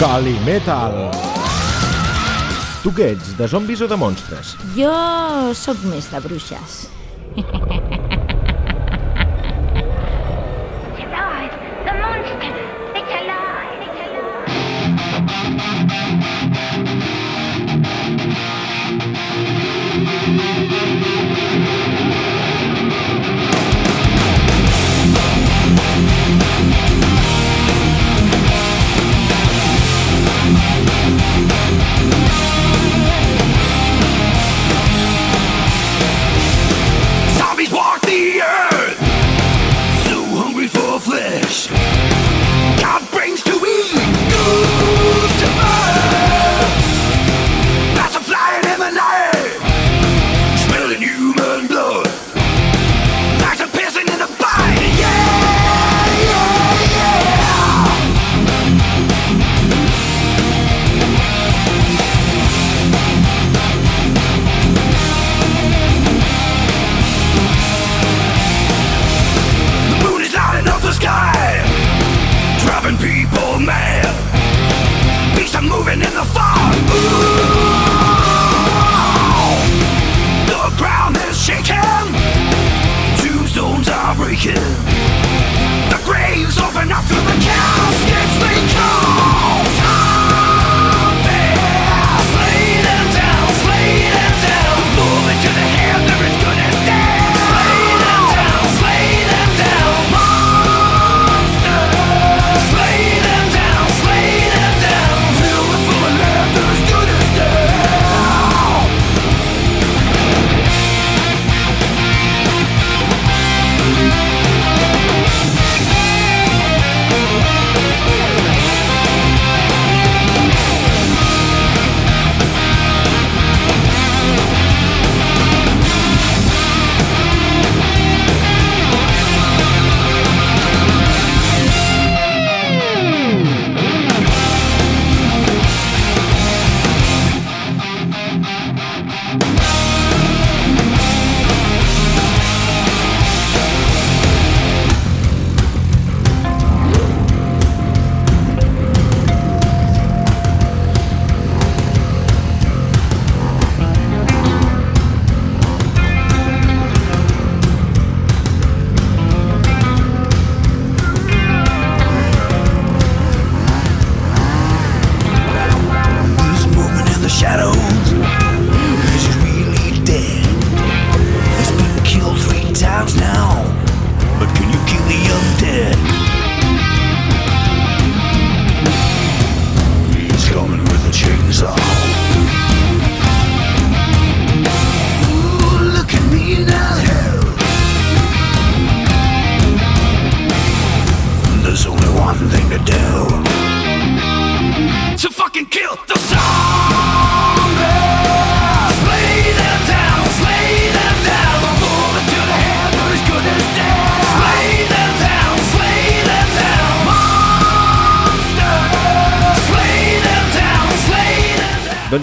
Calimetal. Tu què ets, de zombis o de monstres? Jo sóc més de bruixes.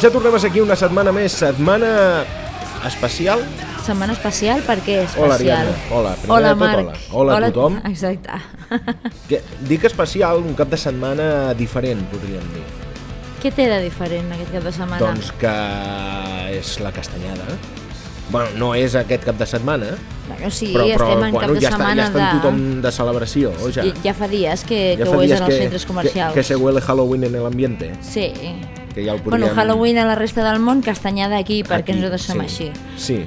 ja tornem a ser aquí una setmana més, setmana especial. Setmana especial, per què Hola, especial? Ariadna. Hola, primer hola, de tot, Marc. hola. Hola a tothom. Exacte. Que, dic especial, un cap de setmana diferent, podríem dir. Què té de diferent aquest cap de setmana? Doncs que és la castanyada. Bueno, no és aquest cap de setmana, Bueno, sí, però, però estem en bueno, cap de ja, està, setmana ja està de... tothom de celebració, o ja? Ja, fa dies que, Ja que fa ho és en els centres comercials. Que, que se huele Halloween en el ambiente, Sí. Que ja ho podríem... Bueno, Halloween a la resta del món, castanyada aquí, perquè aquí, nosaltres som sí. així. Sí,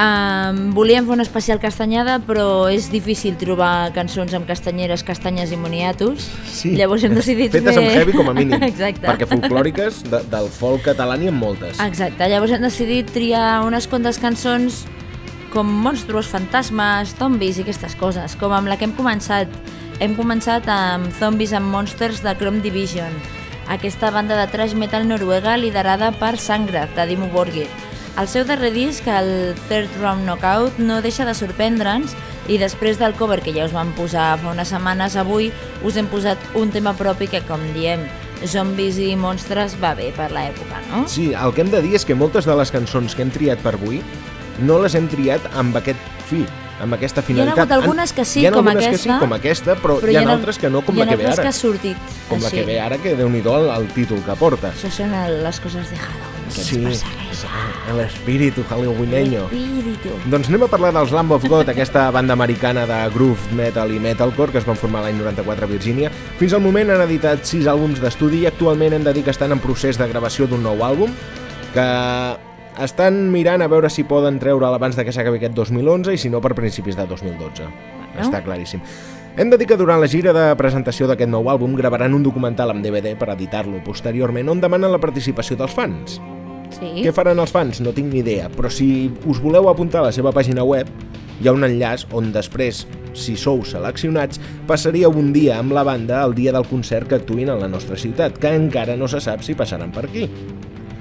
Um, volíem fer una especial castanyada, però és difícil trobar cançons amb castanyeres, castanyes i moniatos. sí. Llavors hem decidit Fetes fer... amb heavy com a mínim. Exacte. Perquè folclòriques de, del folk català n'hi ha moltes. Exacte, llavors hem decidit triar unes quantes cançons com monstruos, fantasmes, zombis i aquestes coses, com amb la que hem començat. Hem començat amb Zombies and Monsters de Chrome Division, aquesta banda de thrash metal noruega liderada per Sangrath, de Dimmu Borgir. El seu darrer disc, el Third Round Knockout, no deixa de sorprendre'ns i després del cover que ja us vam posar fa unes setmanes, avui us hem posat un tema propi que, com diem, zombis i monstres va bé per l'època, no? Sí, el que hem de dir és que moltes de les cançons que hem triat per avui no les hem triat amb aquest fi, amb aquesta Hi ha finalitat. hagut algunes que sí, hi ha com algunes que sí, aquesta, com aquesta, però, hi ha altres que no, com hi la ha que ve ara. que ha sortit Com la així. que ve ara, que déu-n'hi-do el, el títol que porta. Això són el, les coses de Halloween que Sí, ens persegueixen. l'espíritu halloweeneño. Espíritu. Doncs anem a parlar dels Lamb of God, aquesta banda americana de groove metal i metalcore que es van formar l'any 94 a Virgínia. Fins al moment han editat sis àlbums d'estudi i actualment hem de dir que estan en procés de gravació d'un nou àlbum que estan mirant a veure si poden treure'l abans de que s'acabi aquest 2011 i si no per principis de 2012. Està claríssim. Hem de dir que durant la gira de presentació d'aquest nou àlbum gravaran un documental amb DVD per editar-lo posteriorment on demanen la participació dels fans. Sí. Què faran els fans? No tinc ni idea, però si us voleu apuntar a la seva pàgina web, hi ha un enllaç on després, si sou seleccionats, passaríeu un dia amb la banda el dia del concert que actuïn a la nostra ciutat, que encara no se sap si passaran per aquí.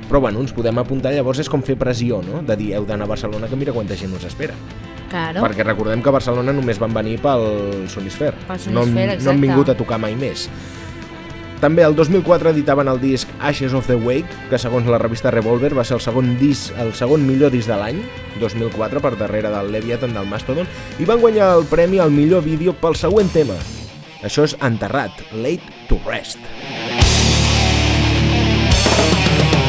Però bueno, ens podem apuntar, llavors és com fer pressió, no? De dir, heu d'anar a Barcelona que mira quanta gent us espera. Claro. Perquè recordem que a Barcelona només van venir pel Sonisfer. Pel no, no han vingut a tocar mai més. També el 2004 editaven el disc Ashes of the Wake, que segons la revista Revolver va ser el segon disc, el segon millor disc de l'any, 2004, per darrere del Leviathan del Mastodon, i van guanyar el premi al millor vídeo pel següent tema. Això és Enterrat, Late to Rest. If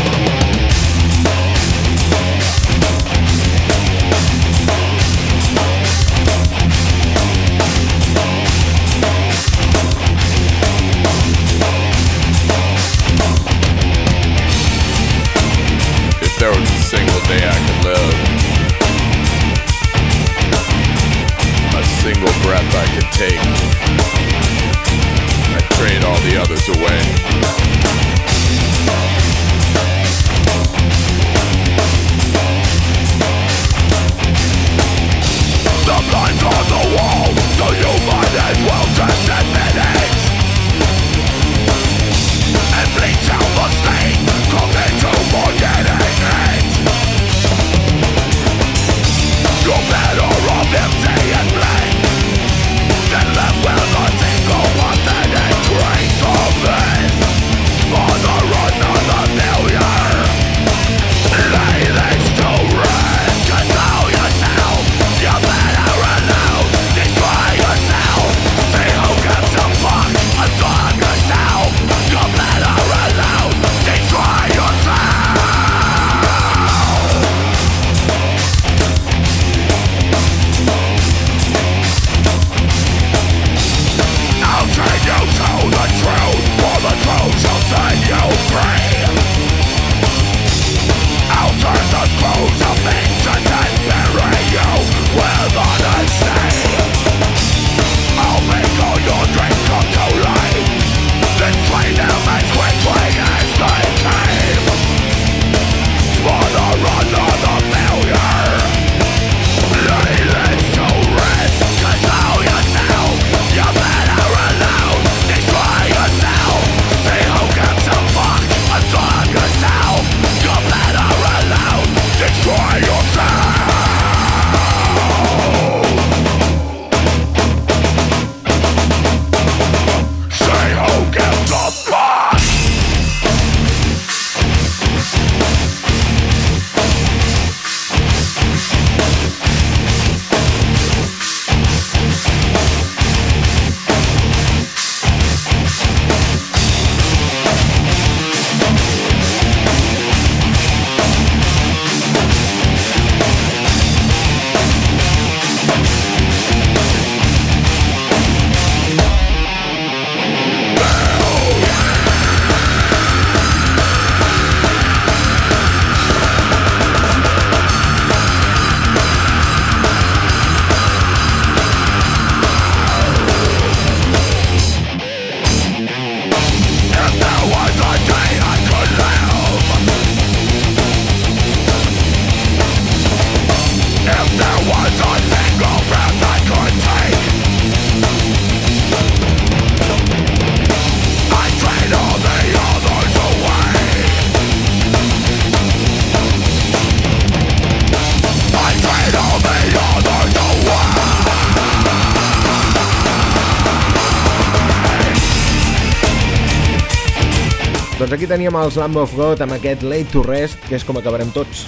Doncs aquí teníem els Lamb of God amb aquest Late to Rest, que és com acabarem tots.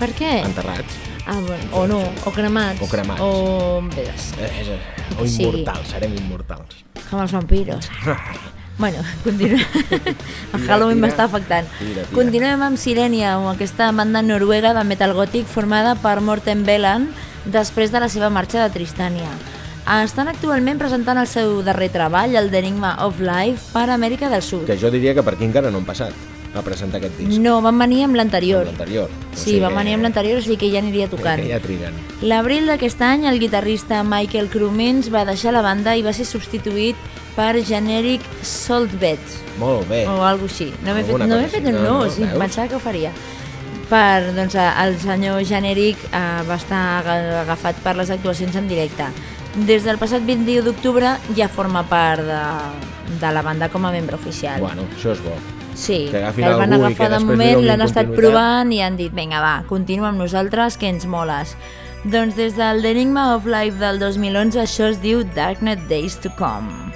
Per què? enterrats. Ah, bueno, o no, o cremats. O cremats. O... Ves, Eh, eh, o Que sigui. immortals, serem immortals. com els vampiros. bueno, continuem. El Halloween m'està afectant. Tira, tira. Continuem amb Sirenia, amb aquesta banda noruega de metal gòtic formada per Morten Veland després de la seva marxa de Tristania. Estan actualment presentant el seu darrer treball, el The Enigma of Life, per Amèrica del Sud. Que jo diria que per aquí encara no han passat a presentar aquest disc. No, van venir amb l'anterior. L'anterior. Sí, van venir amb l'anterior, o sigui que ja aniria tocant. Que ja triguen. L'abril d'aquest any, el guitarrista Michael Crumins va deixar la banda i va ser substituït per Generic Saltbed, Molt bé. o alguna així. No m'he fet, no fet un No, no, no, o sigui, veus? pensava que ho faria. Per, doncs, el senyor Generic eh, va estar aga- agafat per les actuacions en directe. Des del passat 21 d'octubre ja forma part de, de la banda com a membre oficial. Bueno, això és bo. Sí, que agafin el van agafar que de moment, l'han estat provant i han dit, vinga va, continua amb nosaltres que ens moles. Doncs des del The Enigma of Life del 2011 això es diu Darknet Days to Come.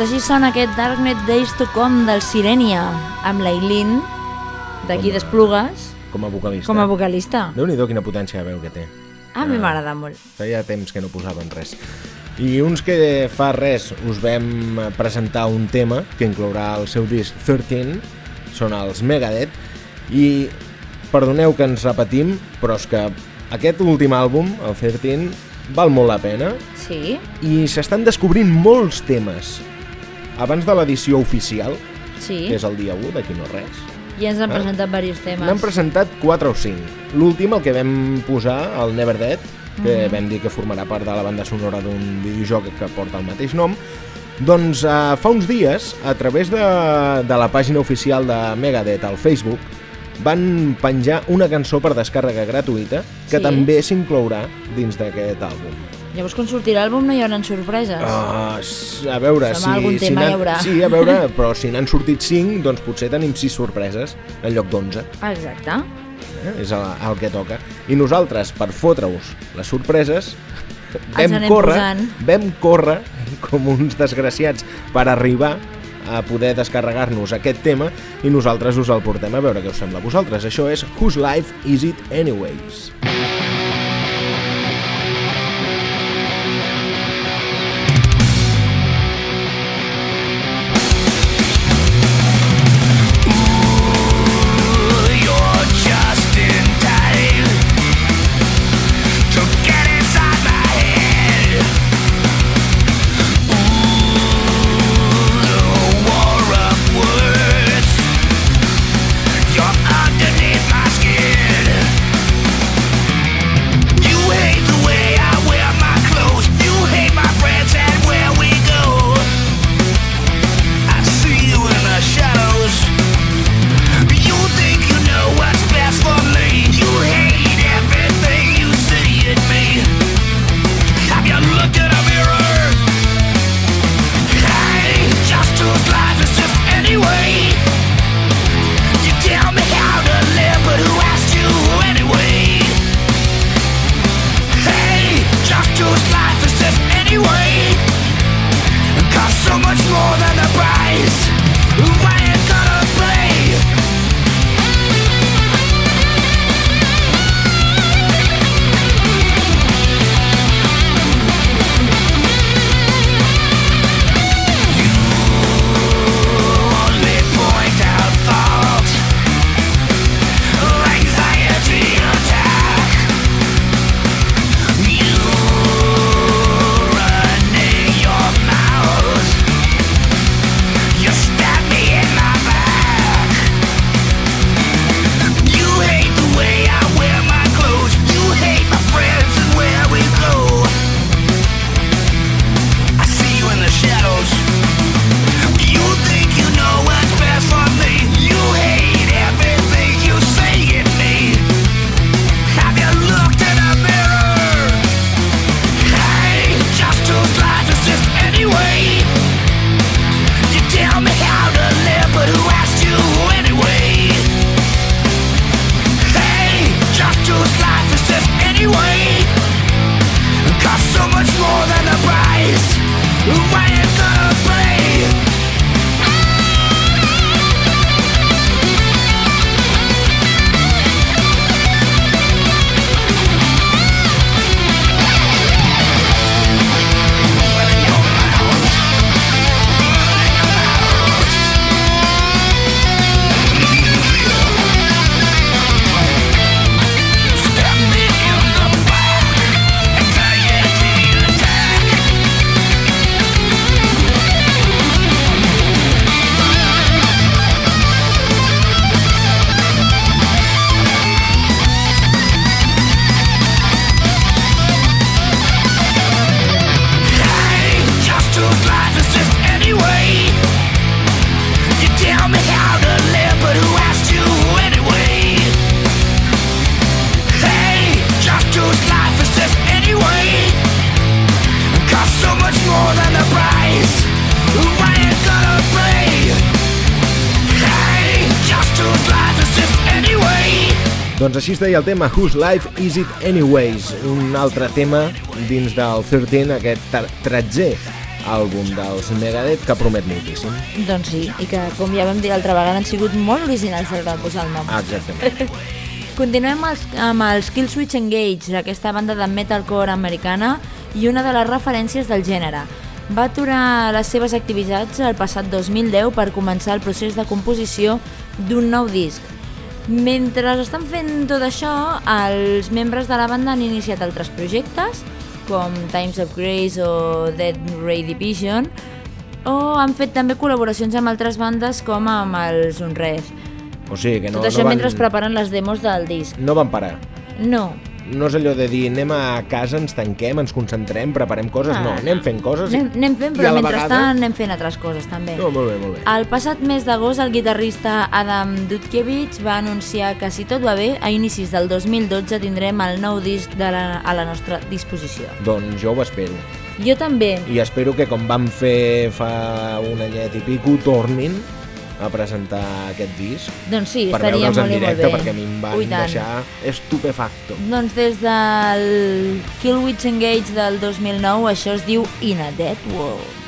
Doncs així sona aquest Darknet Days to Come del Sirenia, amb l'Ailin, d'aquí d'Esplugues, Com a vocalista. com a vocalista. Déu-n'hi-do quina potència de veu que té. A mi m'agrada molt. Feia temps que no posaven res. I uns que fa res us vam presentar un tema que inclourà el seu disc 13, són els Megadeth, i perdoneu que ens repetim, però és que aquest últim àlbum, el 13, val molt la pena Sí? i s'estan descobrint molts temes. Abans de l'edició oficial, Sí. que és el dia 1, d'aquí no res, I ens han Ah. presentat diversos temes. N'han presentat 4 o 5. L'últim, el que vam posar, el Never Dead, que vam dir que formarà part de la banda sonora d'un videojoc que porta el mateix nom, doncs eh, fa uns dies, a través de, de la pàgina oficial de Megadeth al Facebook, van penjar una cançó per descàrrega gratuïta que Sí. també s'inclourà dins d'aquest àlbum. Llavors, quan sortirà l'àlbum no hi haurà sorpreses. Uh, a veure, Som si, algun si. Sí, a veure, però si n'han sortit 5, doncs potser tenim 6 sorpreses en lloc d'11. Exacte. Eh? És el, el que toca. I nosaltres, per fotre-us les sorpreses, vam córrer, posant. vam córrer com uns desgraciats per arribar a poder descarregar-nos aquest tema i nosaltres us el portem a veure què us sembla a vosaltres. Això és Whose Life Is It Anyways? You're Why així es deia el tema Whose Life Is It Anyways, un altre tema dins del 13, aquest ter- tretzè àlbum dels Megadeth que promet moltíssim. Doncs sí, i que, com ja vam dir l'altra vegada, han sigut molt originals al posar el nom. Exactament. Continuem amb els, amb els Killswitch Engage, aquesta banda de metalcore americana i una de les referències del gènere. Va aturar les seves activitats el passat 2010 per començar el procés de composició d'un nou disc. Mentre estan fent tot això, els membres de la banda han iniciat altres projectes, com Times of Grace o Dead Ray Division, o han fet també col·laboracions amb altres bandes com amb els Unres. O sigui que no, Tot això no, van, mentre preparen les demos del disc. no van parar. No, No és allò de dir anem a casa, ens tanquem, ens concentrem, preparem coses. No, Ah, anem fent coses. anem, anem fent, però mentrestant vegada- anem fent altres coses també. No, molt bé, molt bé. El passat mes d'agost el guitarrista Adam Dudkiewicz va anunciar que si tot va bé, a inicis del 2012 tindrem el nou disc de la, a la nostra disposició. Doncs jo ho espero. Jo també. I espero que com vam fer fa un anyet i pico, tornin a presentar aquest disc Doncs sí, per estaria veure'ls molt en molt directe bé. perquè a mi em van Ui, tant. deixar estupefacto. Doncs des del Killwitch Engage del 2009 això es diu In a Dead World.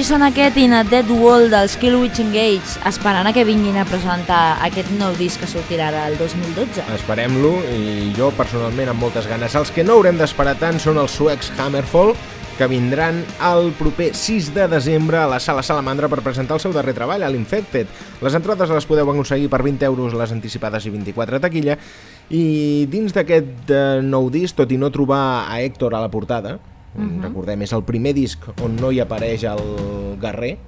Així són aquest In a Dead Wall dels Killwitch Engage, esperant a que vinguin a presentar aquest nou disc que sortirà ara el 2012. Esperem-lo i jo personalment amb moltes ganes. Els que no haurem d'esperar tant són els suecs Hammerfall, que vindran el proper 6 de desembre a la Sala Salamandra per presentar el seu darrer treball, a l'Infected. Les entrades les podeu aconseguir per 20 euros les anticipades i 24 a taquilla. I dins d'aquest eh, nou disc, tot i no trobar a Héctor a la portada, uh -huh. recordem, és el primer disc on no hi apareix el Guerrer,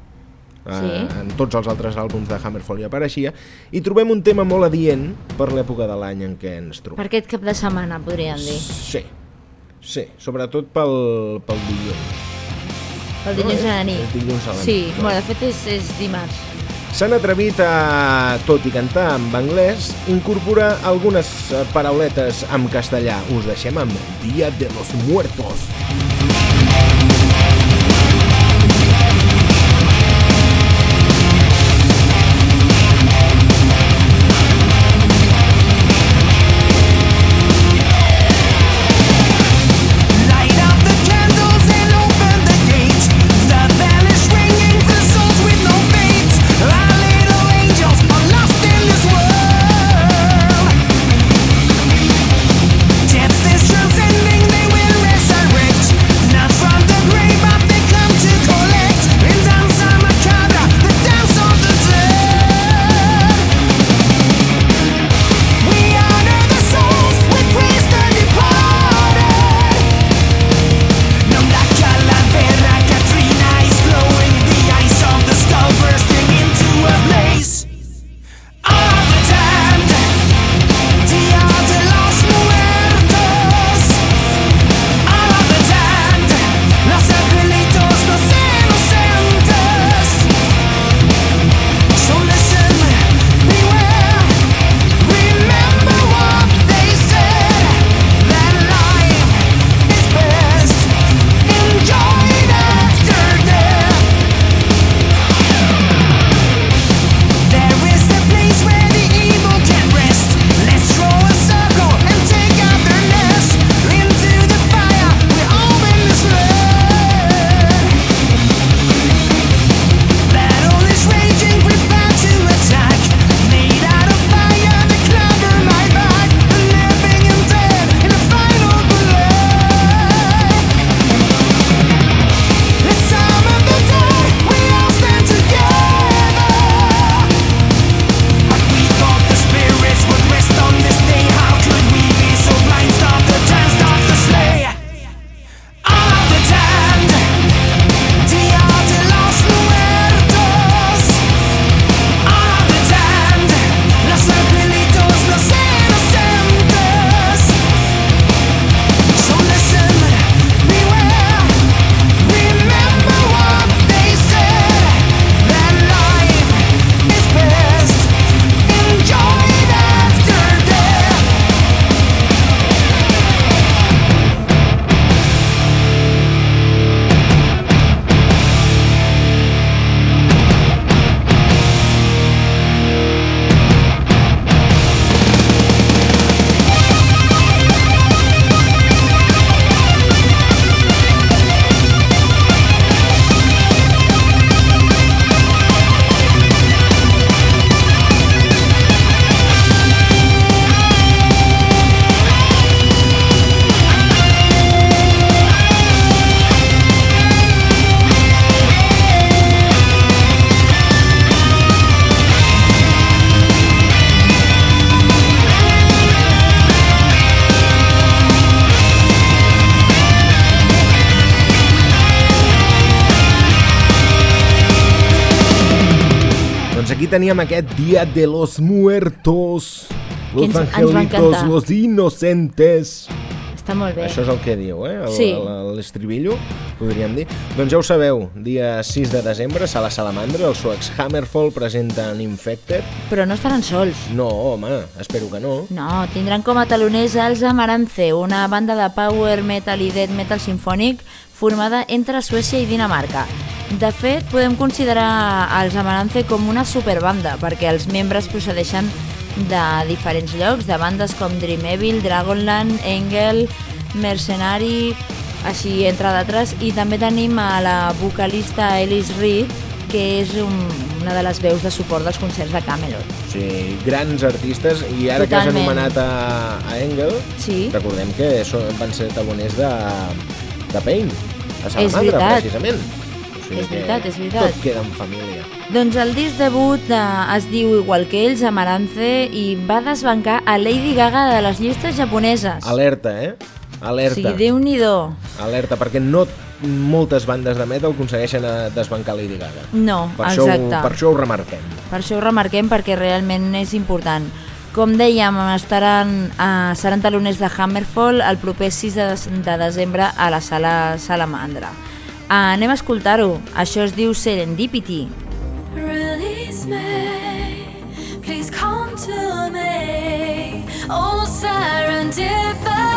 Sí. Eh, en tots els altres àlbums de Hammerfall hi apareixia, i trobem un tema molt adient per l'època de l'any en què ens trobem. Per aquest cap de setmana, podríem dir. Sí, sí, sobretot pel, pel dilluns. El dilluns a la nit. El dilluns a la Sí, nit, bueno, de fet és, és dimarts. S'han atrevit a, tot i cantar en anglès, incorporar algunes eh, parauletes en castellà. Us deixem amb Dia de los Muertos. Light teníem aquest Dia de los Muertos. Los ens- ens angelitos, encantar. los inocentes. Està molt bé. Això és el que diu, eh? El- Sí. el- L'estribillo, podríem dir. Doncs ja ho sabeu, dia 6 de desembre, Sala Salamandra, els suecs Hammerfall presenten Infected. Però no estaran sols. No, home, espero que no. No, tindran com a taloners els Amaranthe, una banda de power metal i death metal sinfònic formada entre Suècia i Dinamarca. De fet, podem considerar els Amaranthe com una superbanda, perquè els membres procedeixen de diferents llocs, de bandes com Dream Evil, Dragonland, Engel, Mercenary, així entre d'altres, i també tenim a la vocalista Ellis Reed, que és un, una de les veus de suport dels concerts de Camelot. Sigui, grans artistes, i ara que has Totalment. anomenat a, a Engel, Sí. recordem que van ser taloners de, de Pain, a Salamandra, veritat. precisament. O sigui És veritat, és veritat. Tot queda en família. Doncs el disc debut eh, es diu igual que ells, Amaranthe, i va desbancar a Lady Gaga de les llistes japoneses. Alerta, eh? o Alerta. sigui, Déu-n'hi-do. Alerta, perquè no moltes bandes de metal aconsegueixen a desbancar Lady Gaga. No, Per això, ho, exacte. per això ho remarquem. Per això ho remarquem perquè realment és important. Com dèiem, estaran, uh, seran taloners de Hammerfall el proper 6 de, des- de desembre a la sala Salamandra. Uh, anem a escoltar-ho. Això es diu Serendipity. Release me, please come to me. Oh, serendipity.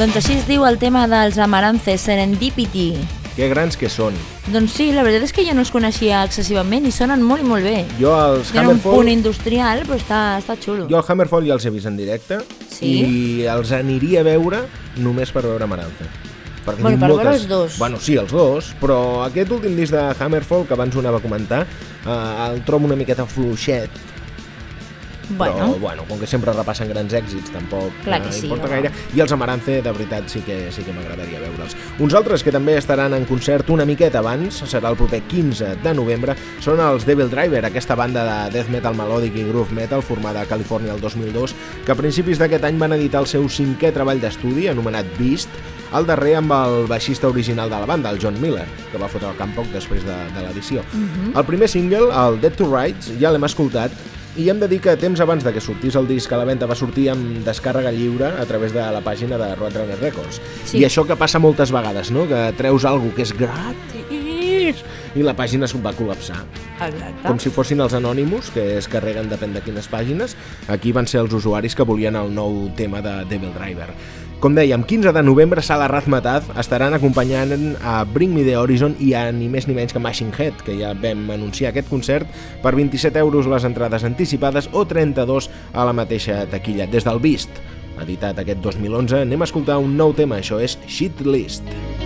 Doncs així es diu el tema dels Amaranthe, Serendipity. Que grans que són. Doncs sí, la veritat és que jo no els coneixia excessivament i sonen molt i molt bé. Jo els Tenen un Hammerfall... punt industrial, però està, està xulo. Jo el Hammerfall ja els he vist en directe Sí? i els aniria a veure només per veure Amaranthe. Perquè Bueno, per veure els dos. Bueno, sí, els dos, però aquest últim disc de Hammerfall, que abans ho anava a comentar, eh, el trobo una miqueta fluixet, bueno, però bueno, com que sempre repassen grans èxits tampoc Clar eh, que sí, importa home. gaire i els Amaranthe de veritat sí que, sí que m'agradaria veure'ls uns altres que també estaran en concert una miqueta abans, serà el proper 15 de novembre, són els Devil Driver aquesta banda de death metal melòdic i groove metal formada a Califòrnia el 2002 que a principis d'aquest any van editar el seu cinquè treball d'estudi anomenat Beast el darrer amb el baixista original de la banda, el John Miller, que va fotre el camp poc després de, de l'edició. El primer single, el Dead to Rights, ja l'hem escoltat I hem de dir que temps abans de que sortís el disc a la venda va sortir amb descàrrega lliure a través de la pàgina de Roadrunner Records. Sí. I això que passa moltes vegades, no? Que treus algo que és gratis i la pàgina es va col·lapsar. Exacte. Com si fossin els anònimus, que es carreguen depèn de quines pàgines. Aquí van ser els usuaris que volien el nou tema de Devil Driver. Com dèiem, 15 de novembre, Sala Razmataz estaran acompanyant a Bring Me The Horizon i a ni més ni menys que Machine Head, que ja vam anunciar aquest concert per 27 euros les entrades anticipades o 32 a la mateixa taquilla. Des del Beast, editat aquest 2011, anem a escoltar un nou tema, això és Shit List. Doncs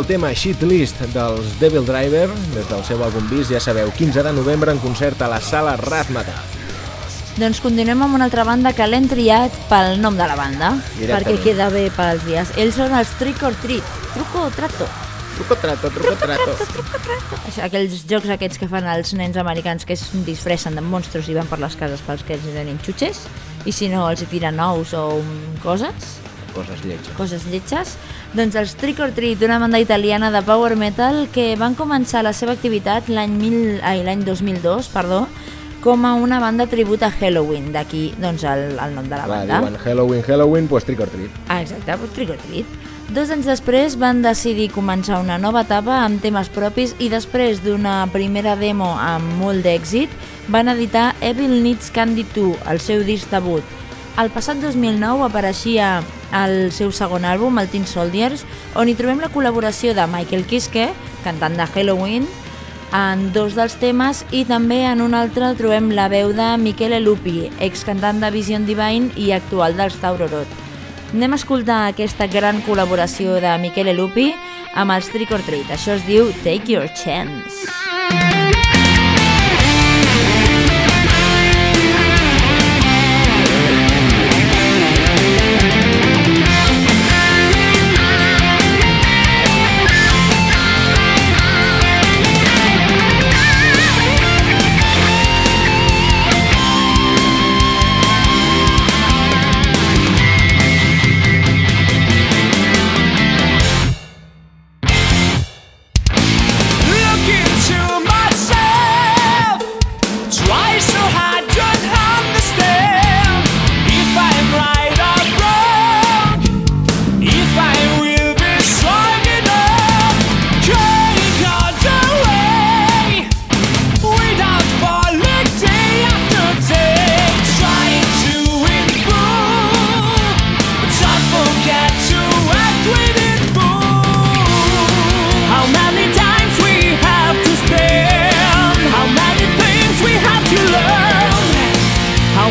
el tema Shit List dels Devil Driver, des del seu àlbum Beast, ja sabeu, 15 de novembre en concert a la sala Razmataz. Doncs continuem amb una altra banda que l'hem triat pel nom de la banda, Directament. perquè queda bé pels dies. Ells són els Trick or Treat, truco o trato. Truco trato, truco trato. Això, aquells jocs aquests que fan els nens americans que es disfressen de monstres i van per les cases pels que els donin xutxes i si no els hi tiren ous o coses, Coses lletges. coses lletges. Doncs els Trick or Treat, una banda italiana de power metal que van començar la seva activitat l'any mil- ai, l'any 2002, perdó, com a una banda tribut a Halloween, d'aquí doncs el, el nom de la Va, banda. diuen Halloween, Halloween, pues trick or treat. Ah, exacte, pues Trick or Treat. Dos anys després van decidir començar una nova etapa amb temes propis i després d'una primera demo amb molt d'èxit van editar Evil Needs Candy 2, el seu disc debut. El passat 2009 apareixia el seu segon àlbum, el Teen Soldiers, on hi trobem la col·laboració de Michael Kiske, cantant de Halloween, en dos dels temes i també en un altre trobem la veu de Michele Lupi, excantant de Vision Divine i actual dels Taurorot. Anem a escoltar aquesta gran col·laboració de Michele Lupi amb els Trick or Treat. Això es diu Take Your Chance.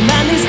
man is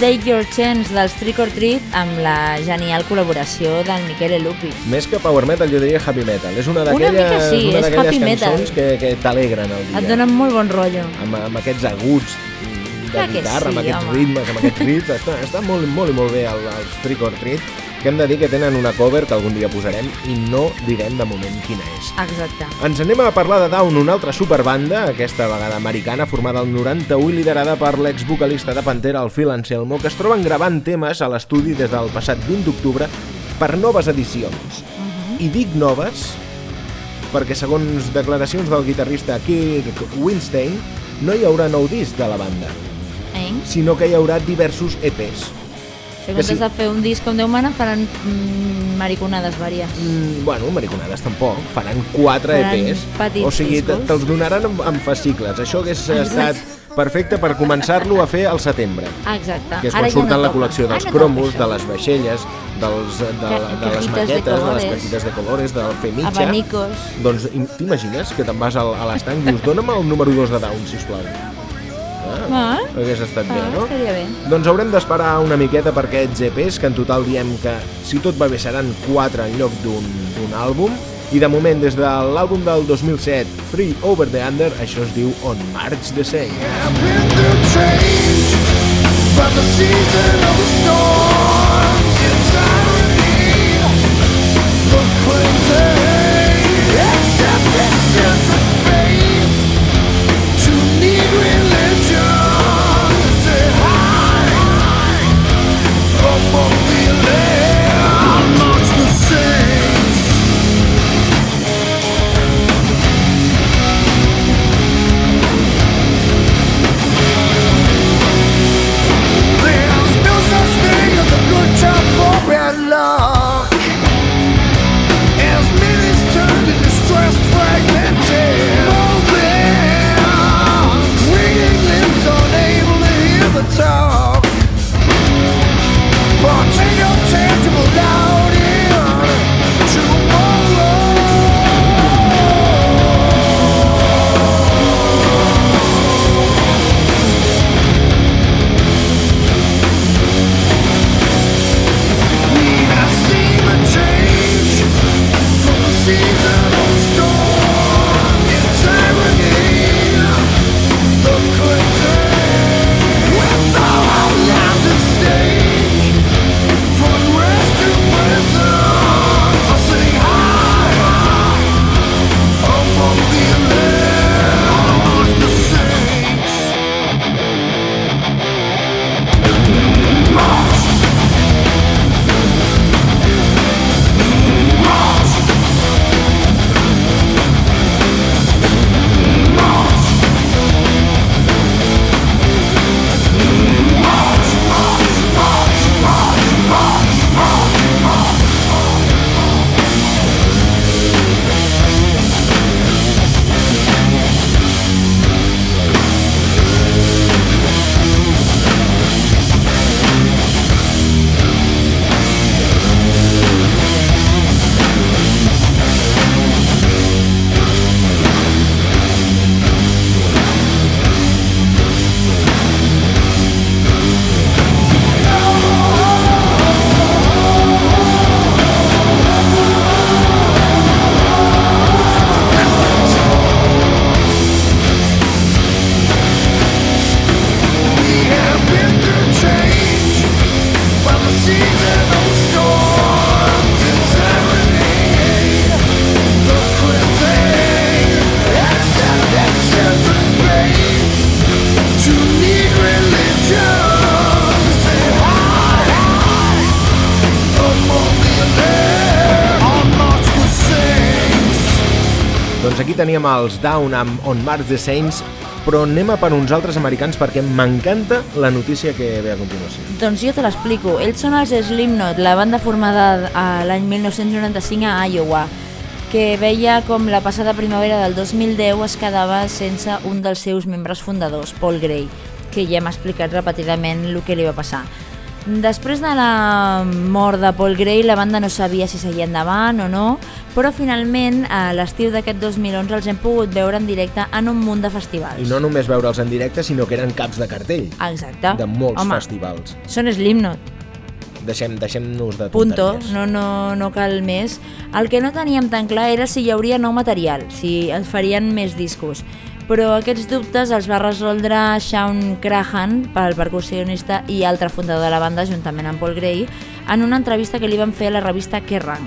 Take Your Chance dels Trick or Treat amb la genial col·laboració del Michele Lupi. Més que power metal, jo diria heavy metal. És una Una mica d'aquelles sí, una és d'aquelles happy metal. cançons que, que t'alegren el dia. Et donen molt bon rotllo. amb, amb aquests aguts de Clar guitarra, sí, amb aquests home. ritmes, amb aquests ritmes, està, està molt, molt i molt bé el, els Trick or Treat, que hem de dir que tenen una cover que algun dia posarem i no direm de moment quina és. Exacte. Ens anem a parlar de Down, una altra superbanda, aquesta vegada americana, formada al 91 i liderada per l'ex-vocalista de Pantera, el Phil Anselmo, que es troben gravant temes a l'estudi des del passat 20 d'octubre per noves edicions. I dic noves perquè segons declaracions del guitarrista Kirk Winstein, no hi haurà nou disc de la banda, Eh? sinó que hi haurà diversos EPs. En Que sí. comptes de fer un disc com Déu mana, faran mm, mariconades vàries. Mm, bueno, mariconades tampoc, faran quatre Faran EPs, o sigui, te'ls donaran en, en fascicles. Això hagués estat perfecte per començar-lo a fer al setembre. Exacte. que és Ara quan ja surten no la col·lecció dels Ara no cromos, de les vaixelles, dels, de, de, Ca- de les cajitas de maquetes, de, les cajites de colores, del fer mitja. Abanicos. Doncs im- t'imagines que te'n vas al, a l'estanc i dius dona'm el número 2 de Down, sisplau. Ah, Hagués estat bé, ah, no? estaria bé. Doncs haurem d'esperar una miqueta per aquests EPs, que en total diem que, si tot va bé, seran 4 en lloc d'un d'un àlbum. I de moment, des de l'àlbum del 2007, Free Over the Under, això es diu On March the Same. I've been through change from the season of the storms. It's irony, the crazy, teníem els Down amb On March the Saints, però anem a per uns altres americans perquè m'encanta la notícia que ve a continuació. Doncs jo te l'explico. Ells són els Slipknot, la banda formada a l'any 1995 a Iowa, que veia com la passada primavera del 2010 es quedava sense un dels seus membres fundadors, Paul Gray, que ja hem explicat repetidament el que li va passar. Després de la mort de Paul Gray, la banda no sabia si seguia endavant o no, però finalment a l'estiu d'aquest 2011 els hem pogut veure en directe en un munt de festivals. I no només veure'ls en directe, sinó que eren caps de cartell Exacte. de molts Home, festivals. Són. Deixem, deixem-nos de Punto, tonteries. no, no, no cal més. El que no teníem tan clar era si hi hauria nou material, si es farien més discos. Però aquests dubtes els va resoldre Sean Crahan, el percussionista i altre fundador de la banda, juntament amb Paul Gray, en una entrevista que li van fer a la revista Kerrang.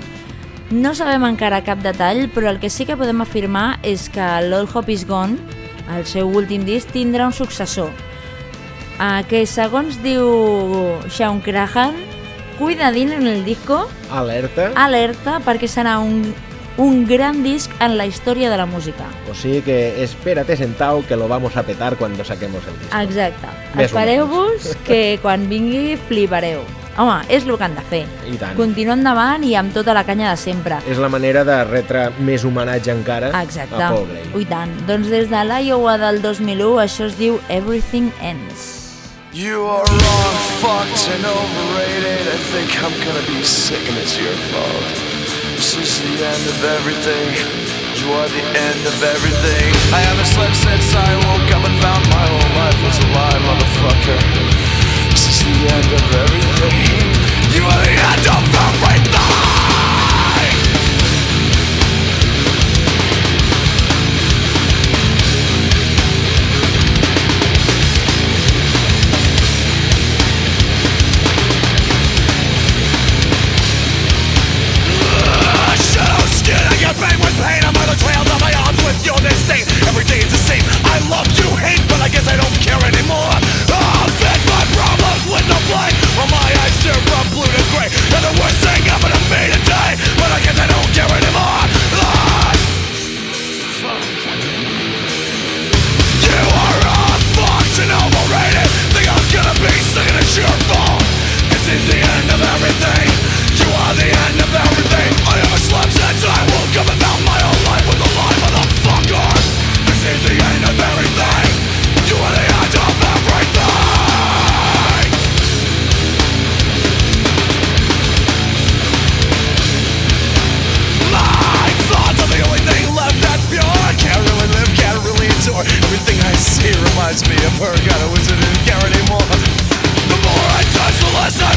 No sabem encara cap detall, però el que sí que podem afirmar és que l'Old Hope is Gone, el seu últim disc, tindrà un successor, eh, que segons diu Sean Crahan, cuidadín en el disco, Alerta. alerta perquè serà un, un gran disc en la història de la música. O sigui que espérate sentado que lo vamos a petar cuando saquemos el disco. Exacte. Espereu-vos que quan vingui flipareu. Home, és el que han de fer. I tant. Continuar endavant i amb tota la canya de sempre. És la manera de retre més homenatge encara Exacte. a Paul Gray. Ui tant. Doncs des de l'Iowa del 2001 això es diu Everything Ends. You are wrong, fucked, and overrated. I think I'm gonna be sick and it's your fault. This is the end of everything. You are the end of everything. I haven't slept since I woke up and found my whole life was a lie, motherfucker. This is the end of everything. You are the end of everything! was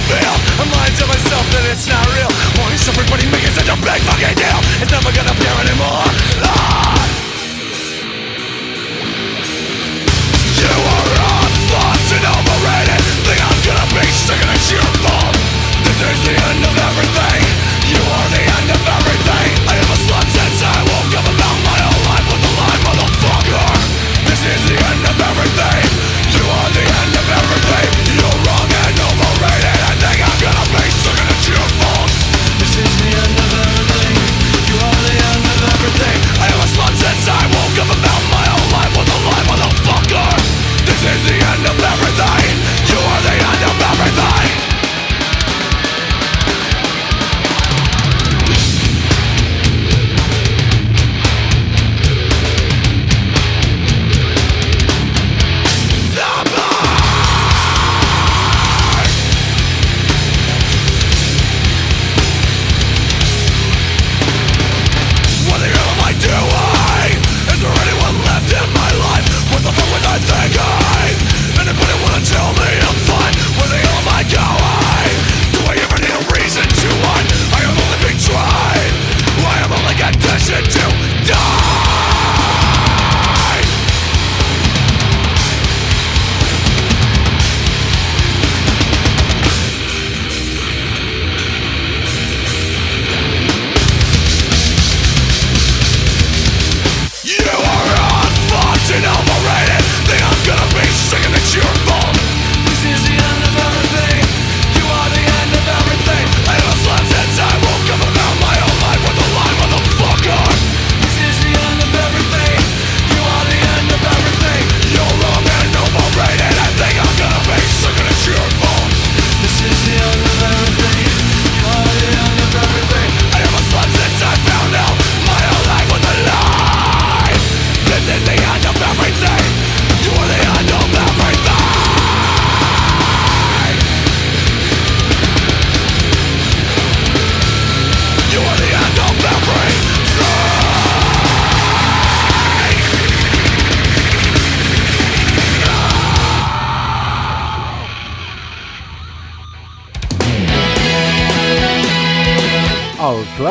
feel I'm lying to myself that it's not real. Why your suffering, but he makes such a big fucking deal? It's never gonna appear anymore. Ah!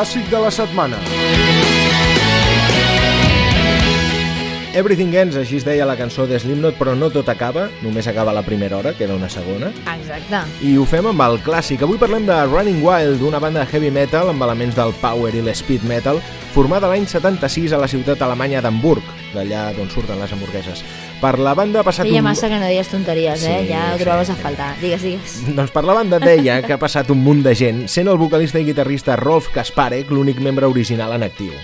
Clàssic de la setmana. Everything Ends, així es deia la cançó de Slipknot, però no tot acaba, només acaba la primera hora, queda una segona. Exacte. I ho fem amb el clàssic. Avui parlem de Running Wild, una banda de heavy metal amb elements del power i l'speed metal, formada l'any 76 a la ciutat alemanya d'Hamburg, d'allà d'on surten les hamburgueses. Per la banda ha passat Feia un... massa que no deies tonteries, eh? Sí, ja ho sí, trobaves a sí. faltar. Digues, digues. Doncs per la banda deia que ha passat un munt de gent, sent el vocalista i guitarrista Rolf Kasparek l'únic membre original en actiu.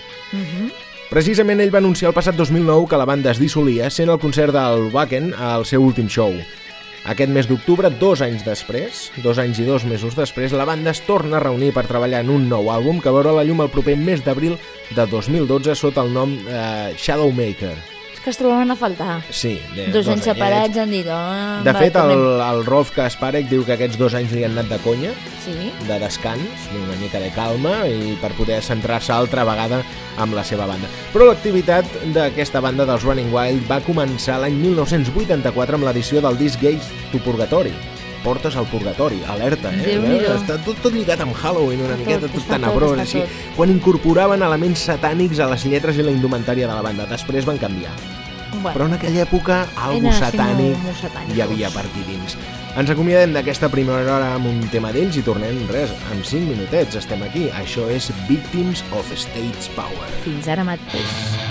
Precisament ell va anunciar el passat 2009 que la banda es dissolia, sent el concert del Wacken al seu últim show. Aquest mes d'octubre, dos anys després, dos anys i dos mesos després, la banda es torna a reunir per treballar en un nou àlbum que veurà la llum el proper mes d'abril de 2012 sota el nom eh, Shadowmaker. Que es trobaven a faltar. Sí, de, Dos anys anyets. separats han dit... Oh, De va, fet, el, tornem. el Rolf Kasparek diu que aquests dos anys li han anat de conya, Sí? de descans, una mica de calma i per poder centrar-se altra vegada amb la seva banda. Però l'activitat d'aquesta banda dels Running Wild va començar l'any 1984 amb l'edició del disc Gates to Purgatory. Portes al purgatori, alerta, eh? Déu-n'hi-do. Està tot, tot lligat amb Halloween, una miqueta tot, tot tenebrós, així. tot. Quan incorporaven elements satànics a les lletres i la indumentària de la banda. Després van canviar. Bueno, Però en aquella època, algo satànic hi havia per aquí dins. Ens acomiadem d'aquesta primera hora amb un tema d'ells i tornem, res, en 5 minutets estem aquí. Això és Victims of States Power. fins ara mateix.